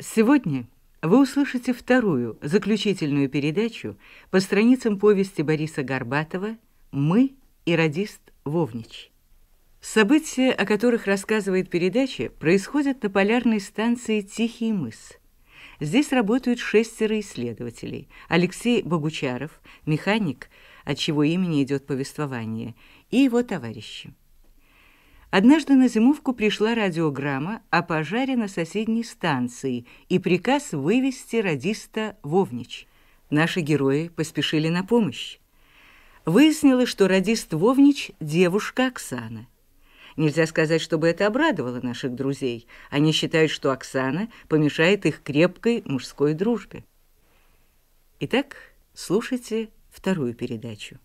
Сегодня вы услышите вторую, заключительную передачу по страницам повести Бориса Горбатова «Мы и радист Вовнич». События, о которых рассказывает передача, происходят на полярной станции «Тихий мыс». Здесь работают шестеро исследователей. Алексей Богучаров, механик, от чьего имени идет повествование, и его товарищи. Однажды на зимовку пришла радиограмма о пожаре на соседней станции и приказ вывести радиста Вовнич. Наши герои поспешили на помощь. Выяснилось, что радист Вовнич – девушка Оксана. Нельзя сказать, чтобы это обрадовало наших друзей. Они считают, что Оксана помешает их крепкой мужской дружбе. Итак, слушайте вторую передачу.